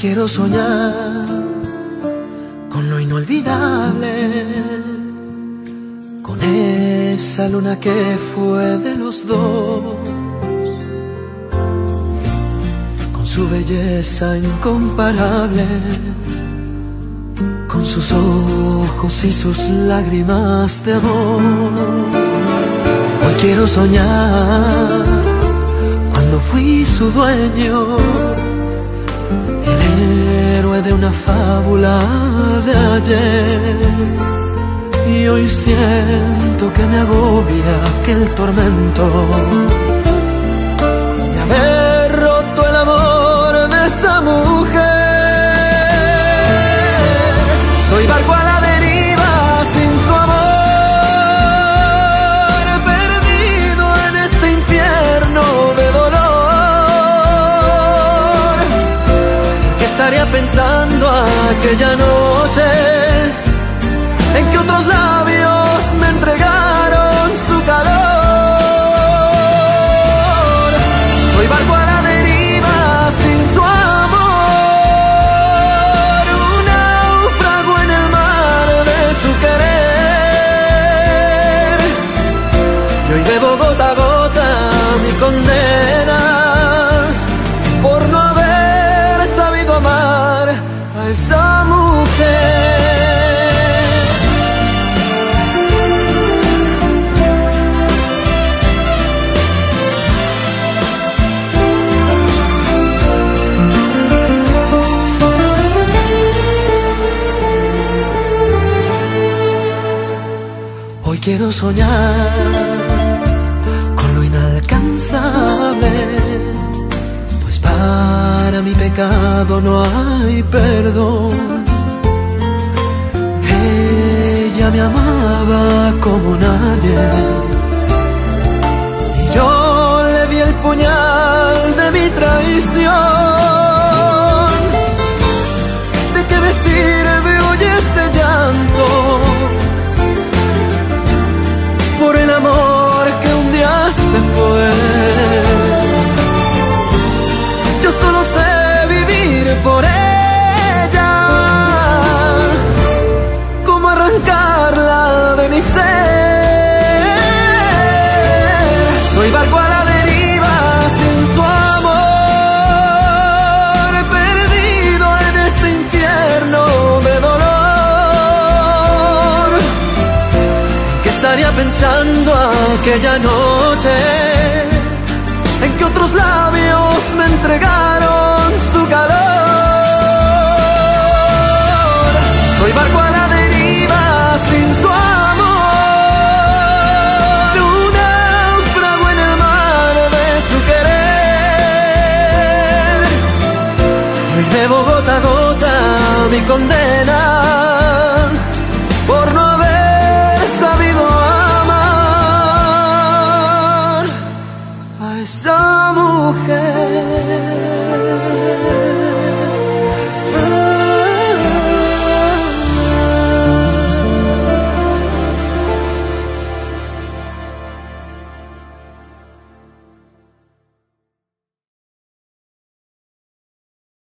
quiero soñar con lo inolvidable, con esa luna que fue de los dos, con su belleza incomparable, con sus ojos y sus lágrimas de amor. Hoy quiero soñar cuando fui su dueño de una fábula de ayer. Y hoy siento que me agobia aquel tormento pensando aquella noche quiero soñar con lo inalcanzable, pues para mi pecado no hay perdón. Ella me amaba como nadie, y yo le di el puñal de mi traición. ¿Qué estaría pensando aquella noche en que otros labios me entregaron su calor? Soy barco a la deriva sin su amor, un náufrago en el mar de su querer. Hoy bebo gota a gota mi condena